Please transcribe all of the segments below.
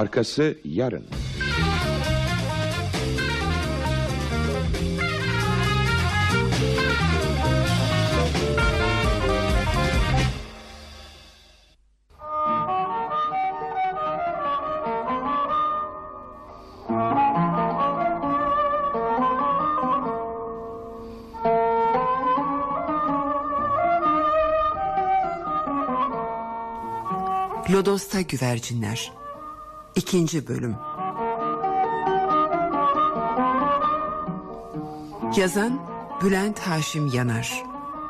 Arkası yarın. Lodos'ta güvercinler. İkinci bölüm. Yazan Bülent Haşim Yanar.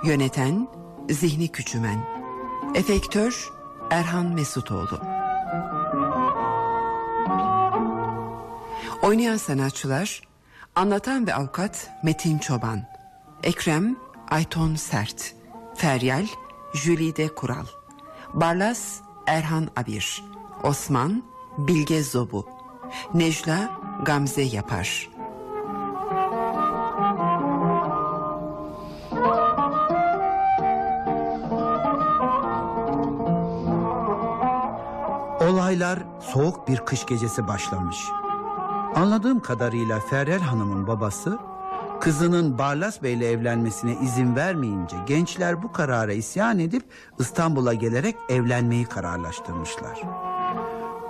Yöneten Zihni Küçümen. Efektör Erhan Mesutoğlu. Oynayan sanatçılar Anlatan ve avukat Metin Çoban Ekrem Ayton Sert Feryal Jülide Kural Barlas Erhan Abir Osman Bilge Zobu Necla Gamze Yapar Olaylar soğuk bir kış gecesi başlamış. Anladığım kadarıyla Feryal Hanım'ın babası kızının Barlas Bey'le evlenmesine izin vermeyince gençler bu karara isyan edip İstanbul'a gelerek evlenmeyi kararlaştırmışlar.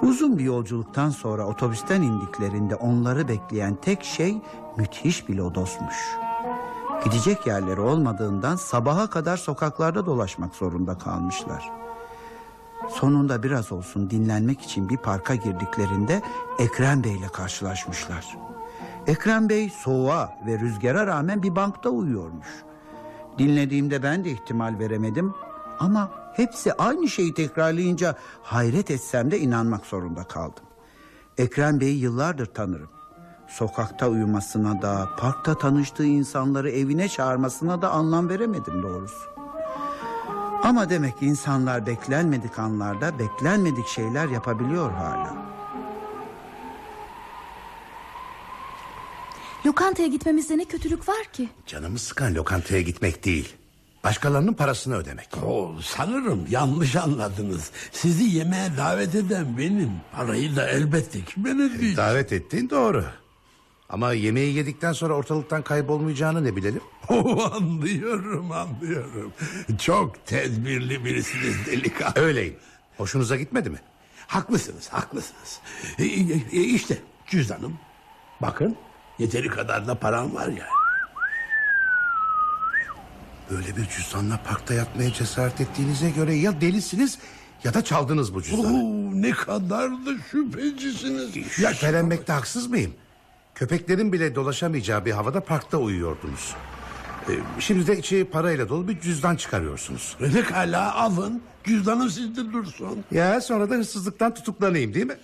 Uzun bir yolculuktan sonra otobüsten indiklerinde onları bekleyen tek şey müthiş bir lodosmuş. Gidecek yerleri olmadığından sabaha kadar sokaklarda dolaşmak zorunda kalmışlar. Sonunda biraz olsun dinlenmek için bir parka girdiklerinde Ekrem Bey ile karşılaşmışlar. Ekrem Bey soğuğa ve rüzgara rağmen bir bankta uyuyormuş. Dinlediğimde ben de ihtimal veremedim ama hepsi aynı şeyi tekrarlayınca hayret etsem de inanmak zorunda kaldım. Ekrem Bey'i yıllardır tanırım. Sokakta uyumasına da, parkta tanıştığı insanları evine çağırmasına da anlam veremedim doğrusu. Ama demek ki insanlar beklenmedik anlarda beklenmedik şeyler yapabiliyor hala. Lokantaya gitmemizde ne kötülük var ki? Canımı sıkan lokantaya gitmek değil. Başkalarının parasını ödemek. Oo, sanırım yanlış anladınız. Sizi yemeğe davet eden benim. Parayı da elbette ki ben ödeyeceğim. Davet ettiğin doğru. Ama yemeği yedikten sonra ortalıktan kaybolmayacağını ne bilelim? Anlıyorum anlıyorum. Çok tedbirli birisiniz delikanlı. Öyleyim. Hoşunuza gitmedi mi? Haklısınız haklısınız. E, e, e, işte cüzdanım. Bakın yeteri kadar da param var ya. Böyle bir cüzdanla parkta yatmaya cesaret ettiğinize göre ya delisiniz ya da çaldınız bu cüzdanı. Oo, ne kadar da şüphecisiniz. Ya şüphelenmekte haksız mıyım? Köpeklerin bile dolaşamayacağı bir havada parkta uyuyordunuz. Ee, şimdi de içi parayla dolu bir cüzdan çıkarıyorsunuz. Pekala alın. Cüzdanım sizde dursun. Ya sonra da hırsızlıktan tutuklanayım değil mi?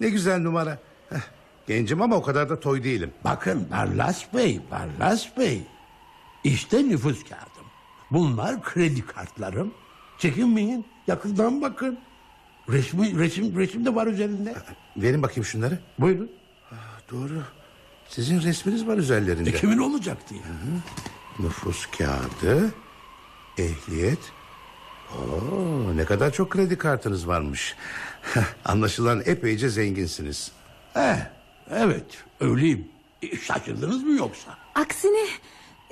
Ne güzel numara. Heh, gencim ama o kadar da toy değilim. Bakın Barlas Bey, Barlas Bey. İşte nüfus kağıdım. Bunlar kredi kartlarım. Çekinmeyin, yakından bakın. Resmi, resim, resim de var üzerinde. Verin bakayım şunları. Buyurun. Doğru. Sizin resminiz var üzerlerinde. E, kimin olacak diye. Nüfus kağıdı, ehliyet. Oo, ne kadar çok kredi kartınız varmış. Anlaşılan epeyce zenginsiniz. Eh, evet, öyleyim. E, şaşırdınız mı yoksa? Aksine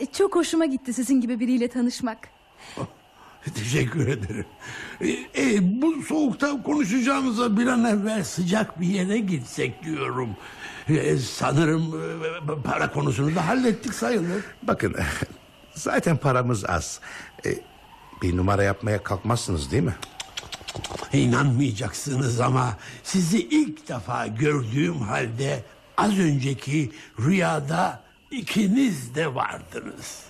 çok hoşuma gitti sizin gibi biriyle tanışmak. Teşekkür ederim. E, e, bu soğukta konuşacağımıza bir an evvel sıcak bir yere gitsek diyorum. E, sanırım e, para konusunu da hallettik sayılır. Bakın zaten paramız az. Ee, bir numara yapmaya kalkmazsınız değil mi? İnanmayacaksınız ama sizi ilk defa gördüğüm halde az önceki rüyada ikiniz de vardınız.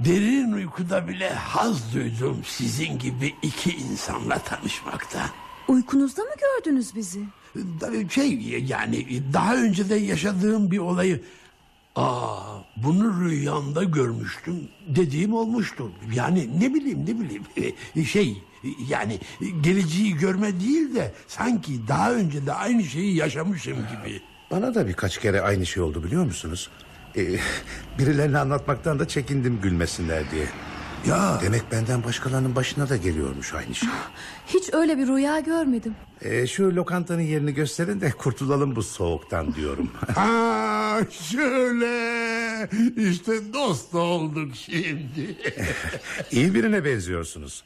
Derin uykuda bile haz duydum sizin gibi iki insanla tanışmaktan. Uykunuzda mı gördünüz bizi? Şey yani daha önce de yaşadığım bir olayı Aa, bunu rüyamda görmüştüm dediğim olmuştur. Yani ne bileyim ne bileyim şey yani geleceği görme değil de sanki daha önce de aynı şeyi yaşamışım gibi. Bana da birkaç kere aynı şey oldu biliyor musunuz? Ee, birilerine anlatmaktan da çekindim gülmesinler diye. Ya Demek benden başkalarının başına da geliyormuş aynı şey. Hiç öyle bir rüya görmedim. Ee, şu lokantanın yerini gösterin de kurtulalım bu soğuktan diyorum. Ha şöyle işte dost olduk şimdi. İyi birine benziyorsunuz.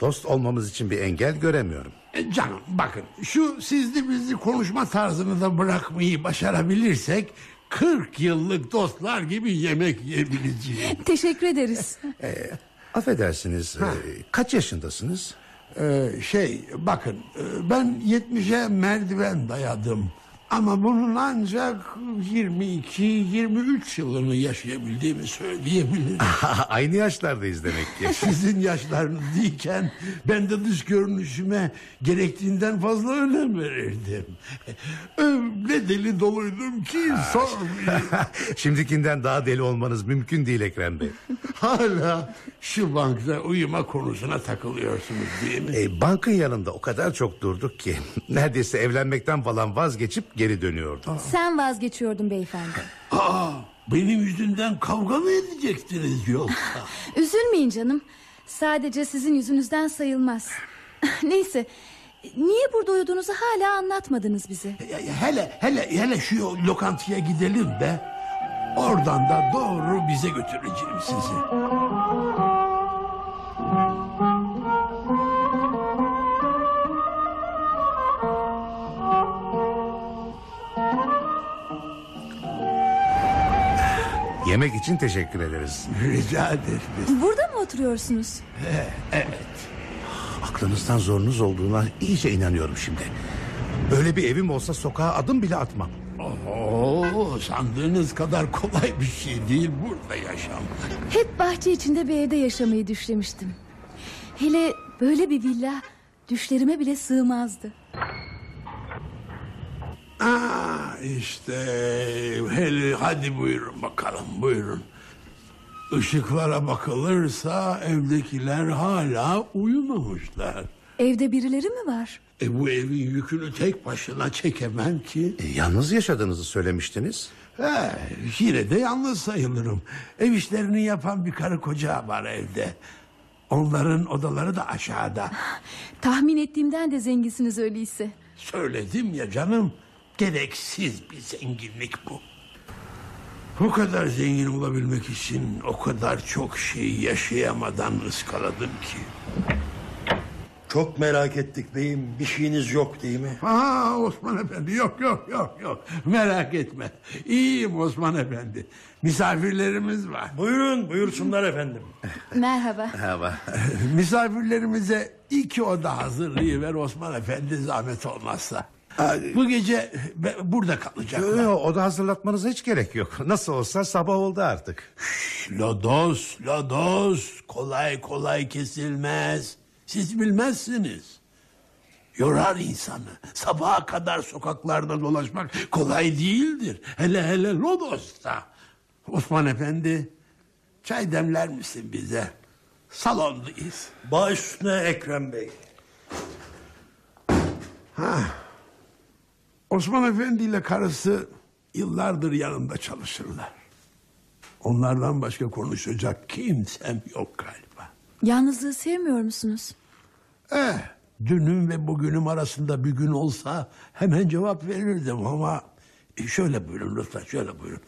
Dost olmamız için bir engel göremiyorum. E, Canım bakın şu sizli bizli konuşma tarzını da bırakmayı başarabilirsek 40 yıllık dostlar gibi yemek yiyebileceğiz. Teşekkür ederiz. Affedersiniz, e, kaç yaşındasınız? Ee, şey bakın e, ben 70'e merdiven dayadım. Ama bunun ancak 22-23 yılını yaşayabildiğimi söyleyebilirim. Aynı yaşlardayız demek ki. Sizin yaşlarınız değilken ben de dış görünüşüme gerektiğinden fazla önem verirdim. Öyle deli doluydum ki sormayın. Şimdikinden daha deli olmanız mümkün değil Ekrem Bey. Hala şu bankta uyuma konusuna takılıyorsunuz değil mi? E, bankın yanında o kadar çok durduk ki... ...neredeyse evlenmekten falan vazgeçip geri dönüyordum. Sen vazgeçiyordun beyefendi. Aa, benim yüzümden kavga mı edecektiniz yoksa? Üzülmeyin canım. Sadece sizin yüzünüzden sayılmaz. Neyse. Niye burada uyuduğunuzu hala anlatmadınız bize. Hele hele hele şu lokantaya gidelim de oradan da doğru bize götüreceğim sizi. Yemek için teşekkür ederiz. Rica ederim. Burada mı oturuyorsunuz? Aklınızdan zorunuz olduğuna iyice inanıyorum şimdi. Böyle bir evim olsa sokağa adım bile atmam. Oo, sandığınız kadar kolay bir şey değil burada yaşam. Hep bahçe içinde bir evde yaşamayı düşlemiştim. Hele böyle bir villa düşlerime bile sığmazdı. İşte hele hadi buyurun bakalım buyurun. Işıklara bakılırsa evdekiler hala uyumamışlar. Evde birileri mi var? E bu evin yükünü tek başına çekemem ki. E, yalnız yaşadığınızı söylemiştiniz. He, yine de yalnız sayılırım. Ev işlerini yapan bir karı koca var evde. Onların odaları da aşağıda. Tahmin ettiğimden de zenginsiniz öyleyse. Söyledim ya canım. Gereksiz bir zenginlik bu. Bu kadar zengin olabilmek için o kadar çok şeyi yaşayamadan ıskaladım ki. Çok merak ettik beyim. Bir şeyiniz yok değil mi? Aa Osman Efendi yok yok yok yok. Merak etme. İyiyim Osman Efendi. Misafirlerimiz var. Buyurun buyursunlar efendim. Merhaba. Merhaba. Misafirlerimize iki oda hazırlayıver Osman Efendi zahmet olmazsa. Bu gece burada kalacaklar. Yo, oda hazırlatmanıza hiç gerek yok. Nasıl olsa sabah oldu artık. Lodos, lodos kolay kolay kesilmez. Siz bilmezsiniz. Yorar insanı. Sabaha kadar sokaklarda dolaşmak kolay değildir. Hele hele Lodos'ta. Osman Efendi, çay demler misin bize? Salondayız. Baş üstüne Ekrem Bey. Osman Efendi ile karısı yıllardır yanımda çalışırlar. Onlardan başka konuşacak kimsem yok galiba. Yalnızlığı sevmiyor musunuz? Eh, dünüm ve bugünüm arasında bir gün olsa hemen cevap verirdim ama e, şöyle buyurun lütfen şöyle buyurun.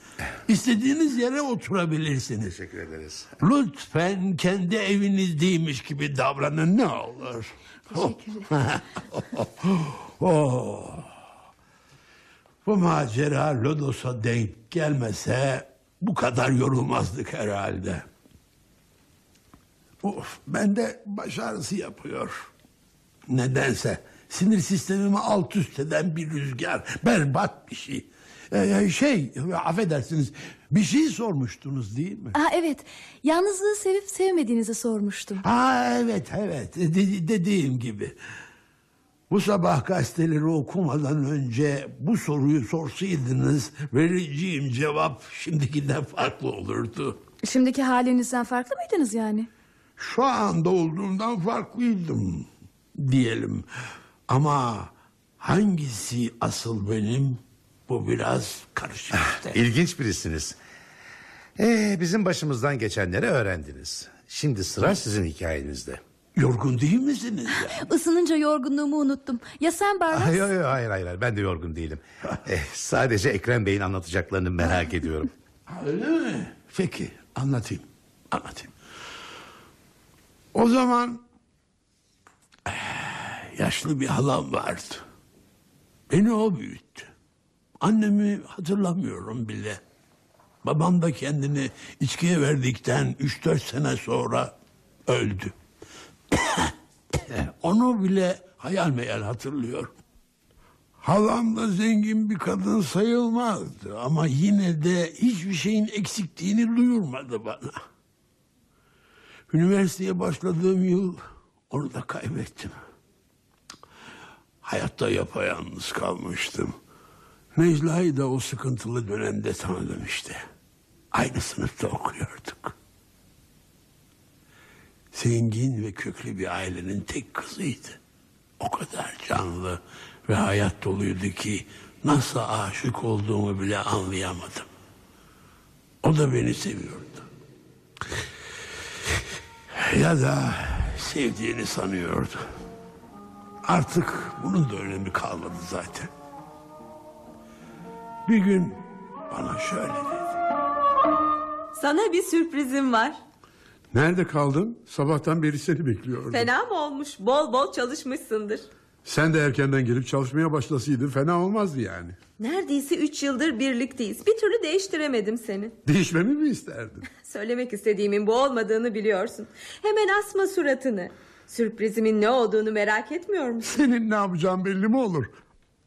İstediğiniz yere oturabilirsiniz. Teşekkür ederiz. Lütfen kendi evinizdeymiş gibi davranın ne olur. Teşekkürler. Oh. Bu macera Lodos'a denk gelmese bu kadar yorulmazdık herhalde. Of, bende baş ağrısı yapıyor. Nedense sinir sistemimi alt üst eden bir rüzgar. Berbat bir şey. Ee, şey affedersiniz bir şey sormuştunuz değil mi? Aa, evet. Yalnızlığı sevip sevmediğinizi sormuştum. Ha evet evet De- dediğim gibi. Bu sabah gazeteleri okumadan önce bu soruyu sorsaydınız vereceğim cevap şimdikinden farklı olurdu. Şimdiki halinizden farklı mıydınız yani? Şu anda olduğumdan farklıydım diyelim. Ama hangisi asıl benim bu biraz karışık işte. İlginç birisiniz. Ee, bizim başımızdan geçenleri öğrendiniz. Şimdi sıra sizin hikayenizde. Yorgun değil misiniz ya? Isınınca yorgunluğumu unuttum. Ya sen Barlas? Hayır, hayır, hayır, hayır, ben de yorgun değilim. Eh, sadece Ekrem Bey'in anlatacaklarını merak ediyorum. Öyle mi? Peki anlatayım. Anlatayım. O zaman eh, yaşlı bir halam vardı. Beni o büyüttü. Annemi hatırlamıyorum bile. Babam da kendini içkiye verdikten 3-4 sene sonra öldü. Onu bile hayal meyal hatırlıyorum. Halam da zengin bir kadın sayılmazdı ama yine de hiçbir şeyin eksikliğini duyurmadı bana. Üniversiteye başladığım yıl onu da kaybettim. Hayatta yapayalnız kalmıştım. Necla'yı da o sıkıntılı dönemde tanıdım işte. Aynı sınıfta okuyorduk. Zengin ve köklü bir ailenin tek kızıydı. O kadar canlı ve hayat doluydu ki nasıl aşık olduğumu bile anlayamadım. O da beni seviyordu. Ya da sevdiğini sanıyordu. Artık bunun da önemi kalmadı zaten. Bir gün bana şöyle dedi. Sana bir sürprizim var. Nerede kaldın? Sabahtan beri seni bekliyordum. Fena mı olmuş? Bol bol çalışmışsındır. Sen de erkenden gelip çalışmaya başlasaydın fena olmazdı yani. Neredeyse üç yıldır birlikteyiz. Bir türlü değiştiremedim seni. Değişmemi mi isterdin? Söylemek istediğimin bu olmadığını biliyorsun. Hemen asma suratını. Sürprizimin ne olduğunu merak etmiyor musun? Senin ne yapacağın belli mi olur?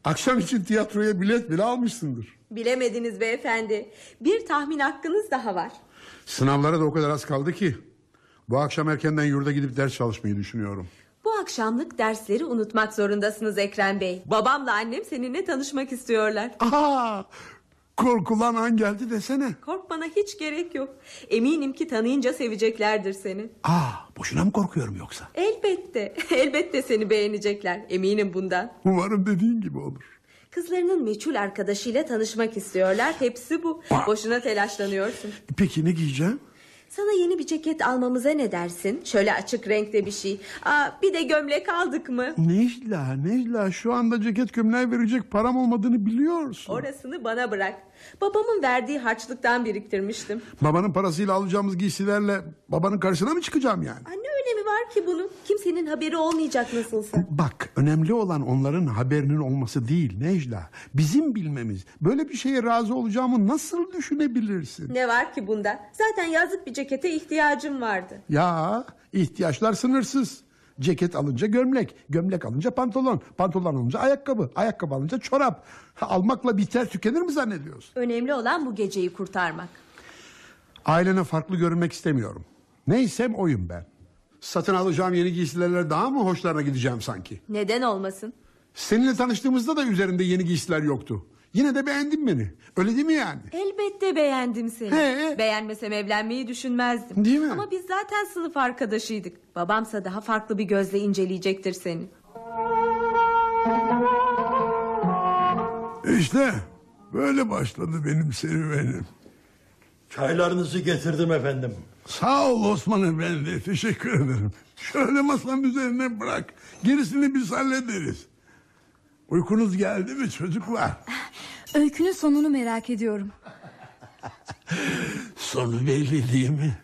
Akşam için tiyatroya bilet bile almışsındır. Bilemediniz beyefendi. Bir tahmin hakkınız daha var. Sınavlara da o kadar az kaldı ki. Bu akşam erkenden yurda gidip ders çalışmayı düşünüyorum. Bu akşamlık dersleri unutmak zorundasınız Ekrem Bey. Babamla annem seninle tanışmak istiyorlar. Aha! Korkulan an geldi desene. Korkmana hiç gerek yok. Eminim ki tanıyınca seveceklerdir seni. Aa, boşuna mı korkuyorum yoksa? Elbette. Elbette seni beğenecekler. Eminim bundan. Umarım dediğin gibi olur. Kızlarının meçhul arkadaşıyla tanışmak istiyorlar. Hepsi bu. Boşuna telaşlanıyorsun. Peki ne giyeceğim? Sana yeni bir ceket almamıza ne dersin? Şöyle açık renkte bir şey. Aa, bir de gömlek aldık mı? Necla, Necla şu anda ceket gömleği verecek param olmadığını biliyorsun. Orasını bana bırak. Babamın verdiği harçlıktan biriktirmiştim. Babanın parasıyla alacağımız giysilerle babanın karşısına mı çıkacağım yani? Anne önemi var ki bunun? Kimsenin haberi olmayacak nasılsa. Bak önemli olan onların haberinin olması değil Necla. Bizim bilmemiz. Böyle bir şeye razı olacağımı nasıl düşünebilirsin? Ne var ki bunda? Zaten yazlık bir cekete ihtiyacım vardı. Ya ihtiyaçlar sınırsız. Ceket alınca gömlek, gömlek alınca pantolon, pantolon alınca ayakkabı, ayakkabı alınca çorap. Ha, Almakla biter tükenir mi zannediyorsun? Önemli olan bu geceyi kurtarmak. Ailene farklı görünmek istemiyorum. Neysem oyum ben. Satın alacağım yeni giysilerle daha mı hoşlarına gideceğim sanki? Neden olmasın? Seninle tanıştığımızda da üzerinde yeni giysiler yoktu. Yine de beğendin beni. Öyle değil mi yani? Elbette beğendim seni. He. Beğenmesem evlenmeyi düşünmezdim. Değil mi? Ama biz zaten sınıf arkadaşıydık. Babamsa daha farklı bir gözle inceleyecektir seni. İşte böyle başladı benim serüvenim. Çaylarınızı getirdim efendim. Sağ ol Osman Efendi. Teşekkür ederim. Şöyle masanın üzerine bırak. Gerisini biz hallederiz. Uykunuz geldi mi çocuklar? Öykünün sonunu merak ediyorum. Sonu belli değil mi?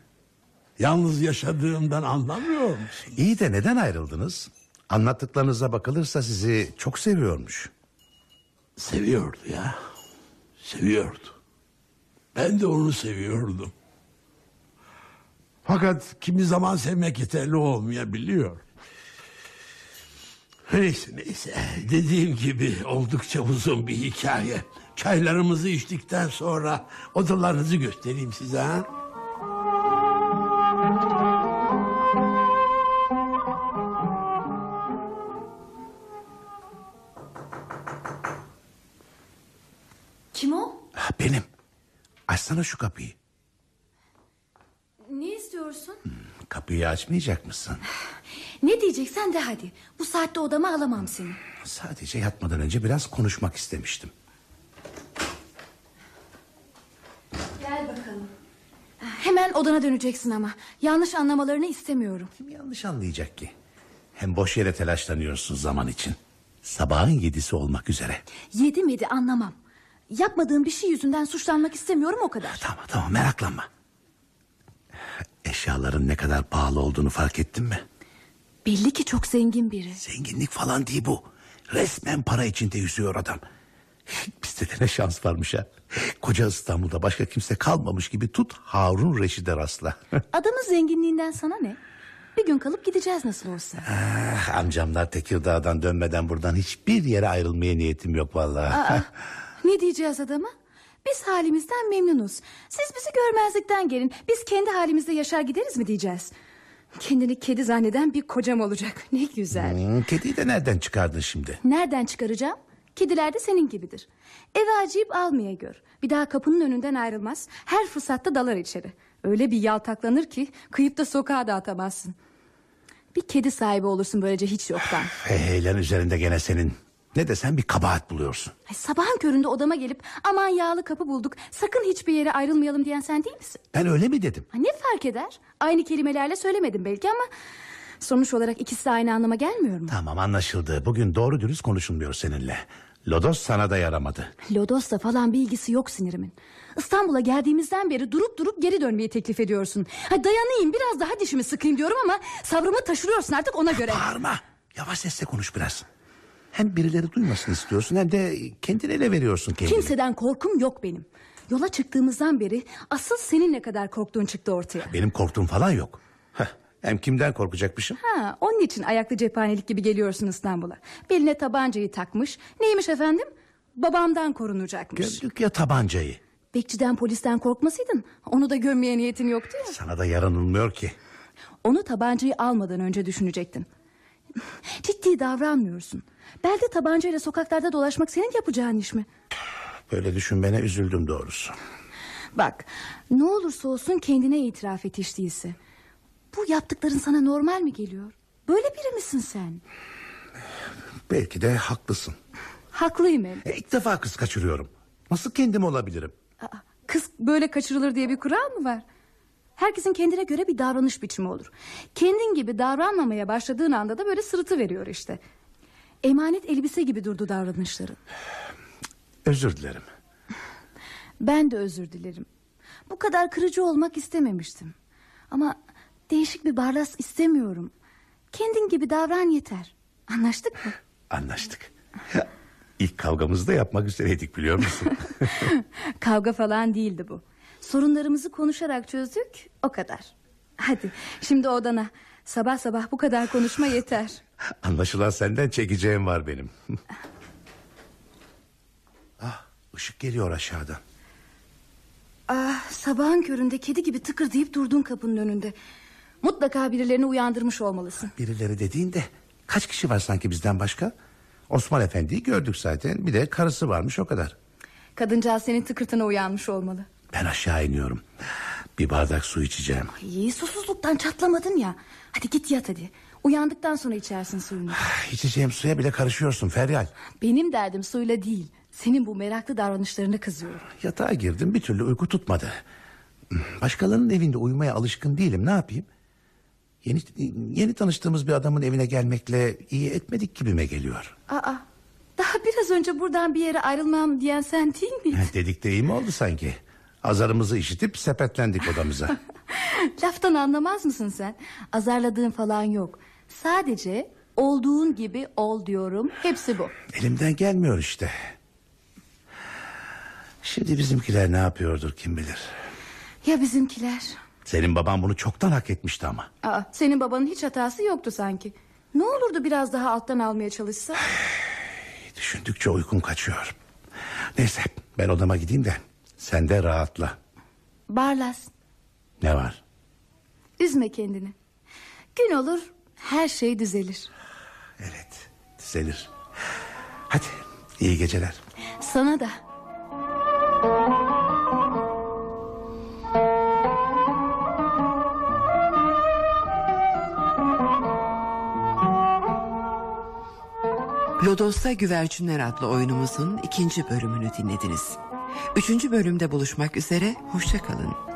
Yalnız yaşadığımdan anlamıyor musun? İyi de neden ayrıldınız? Anlattıklarınıza bakılırsa sizi çok seviyormuş. Seviyordu ya. Seviyordu. Ben de onu seviyordum. Fakat kimi zaman sevmek yeterli olmayabiliyor. Neyse neyse. Dediğim gibi oldukça uzun bir hikaye. Çaylarımızı içtikten sonra odalarınızı göstereyim size ha. Kim o? Ha, Benim. Açsana şu kapıyı. Ne istiyorsun? Kapıyı açmayacak mısın? Diyeceksen de hadi. Bu saatte odama alamam seni. Sadece yatmadan önce biraz konuşmak istemiştim. Gel bakalım. Hemen odana döneceksin ama. Yanlış anlamalarını istemiyorum. Kim yanlış anlayacak ki? Hem boş yere telaşlanıyorsun zaman için. Sabahın yedisi olmak üzere. Yedi miydi anlamam. Yapmadığım bir şey yüzünden suçlanmak istemiyorum o kadar. Tamam tamam meraklanma. Eşyaların ne kadar pahalı olduğunu fark ettin mi? Belli ki çok zengin biri. Zenginlik falan değil bu. Resmen para içinde yüzüyor adam. Bizde de ne şans varmış ha. Koca İstanbul'da başka kimse kalmamış gibi tut Harun Reşid'e rastla. Adamın zenginliğinden sana ne? Bir gün kalıp gideceğiz nasıl olsa. Ah, Amcamlar Tekirdağ'dan dönmeden buradan hiçbir yere ayrılmaya niyetim yok vallahi. Aa, ne diyeceğiz adama? Biz halimizden memnunuz. Siz bizi görmezlikten gelin. Biz kendi halimizde yaşar gideriz mi diyeceğiz. Kendini kedi zanneden bir kocam olacak. Ne güzel. Hmm, kediyi de nereden çıkardın şimdi? Nereden çıkaracağım? Kediler de senin gibidir. Eve acıyıp almaya gör. Bir daha kapının önünden ayrılmaz. Her fırsatta dalar içeri. Öyle bir yaltaklanır ki kıyıp da sokağa da atamazsın. Bir kedi sahibi olursun böylece hiç yoktan. Heylen üzerinde gene senin. Ne desen bir kabahat buluyorsun. Ay, sabahın köründe odama gelip aman yağlı kapı bulduk sakın hiçbir yere ayrılmayalım diyen sen değil misin? Ben öyle mi dedim? Ha, ne fark eder? Aynı kelimelerle söylemedim belki ama sonuç olarak ikisi de aynı anlama gelmiyor mu? Tamam anlaşıldı. Bugün doğru dürüst konuşulmuyor seninle. Lodos sana da yaramadı. Lodos'la falan bir ilgisi yok sinirimin. İstanbul'a geldiğimizden beri durup durup geri dönmeyi teklif ediyorsun. Ha, dayanayım biraz daha dişimi sıkayım diyorum ama sabrımı taşırıyorsun artık ona göre. Bağırma. Yavaş sesle konuş biraz. Hem birileri duymasını istiyorsun hem de kendine ele veriyorsun kendini. Kimseden korkum yok benim. Yola çıktığımızdan beri asıl senin ne kadar korktuğun çıktı ortaya. Benim korktuğum falan yok. Heh, hem kimden korkacakmışım? Ha, onun için ayaklı cephanelik gibi geliyorsun İstanbul'a. Beline tabancayı takmış. Neymiş efendim? Babamdan korunacakmış. Gördük ya tabancayı. Bekçiden polisten korkmasaydın onu da gömmeye niyetin yoktu ya. Sana da yaranılmıyor ki. Onu tabancayı almadan önce düşünecektin. Ciddi davranmıyorsun. Belde tabancayla sokaklarda dolaşmak senin yapacağın iş mi? Böyle düşünmene üzüldüm doğrusu. Bak ne olursa olsun kendine itiraf et hiç değilse. Bu yaptıkların sana normal mi geliyor? Böyle biri misin sen? Belki de haklısın. Haklıyım hem. E, ilk defa kız kaçırıyorum. Nasıl kendim olabilirim? Aa, Kız böyle kaçırılır diye bir kural mı var? Herkesin kendine göre bir davranış biçimi olur. Kendin gibi davranmamaya başladığın anda da böyle sırıtı veriyor işte. Emanet elbise gibi durdu davranışların. Özür dilerim. Ben de özür dilerim. Bu kadar kırıcı olmak istememiştim. Ama değişik bir barlas istemiyorum. Kendin gibi davran yeter. Anlaştık mı? Anlaştık. İlk kavgamızı da yapmak üzereydik biliyor musun? Kavga falan değildi bu. Sorunlarımızı konuşarak çözdük o kadar. Hadi şimdi odana. Sabah sabah bu kadar konuşma yeter. Anlaşılan senden çekeceğim var benim. ah, ışık geliyor aşağıdan. Ah, sabahın köründe kedi gibi tıkır deyip durdun kapının önünde. Mutlaka birilerini uyandırmış olmalısın. Birileri dediğinde kaç kişi var sanki bizden başka? Osman Efendi'yi gördük zaten. Bir de karısı varmış o kadar. Kadıncağız senin tıkırtına uyanmış olmalı. Ben aşağı iniyorum. Bir bardak su içeceğim. İyi susuzluktan çatlamadın ya. Hadi git yat hadi. Uyandıktan sonra içersin suyunu. İçeceğim suya bile karışıyorsun Feryal. Benim derdim suyla değil. Senin bu meraklı davranışlarına kızıyorum. Yatağa girdim bir türlü uyku tutmadı. Başkalarının evinde uyumaya alışkın değilim ne yapayım? Yeni, yeni tanıştığımız bir adamın evine gelmekle iyi etmedik gibime geliyor. Aa, daha biraz önce buradan bir yere ayrılmam diyen sen değil miydin? Dedik de iyi mi oldu sanki? Azarımızı işitip sepetlendik odamıza. Laftan anlamaz mısın sen? Azarladığın falan yok. Sadece olduğun gibi ol diyorum. Hepsi bu. Elimden gelmiyor işte. Şimdi bizimkiler ne yapıyordur kim bilir. Ya bizimkiler? Senin baban bunu çoktan hak etmişti ama. Aa, senin babanın hiç hatası yoktu sanki. Ne olurdu biraz daha alttan almaya çalışsa? Düşündükçe uykum kaçıyor. Neyse ben odama gideyim de sen de rahatla. Barlas, Ne var? üzme kendini. Gün olur, her şey düzelir. Evet düzelir. Hadi iyi geceler. Sana da. Lodos'ta Güvercinler adlı oyunumuzun ikinci bölümünü dinlediniz. Üçüncü bölümde buluşmak üzere, hoşçakalın.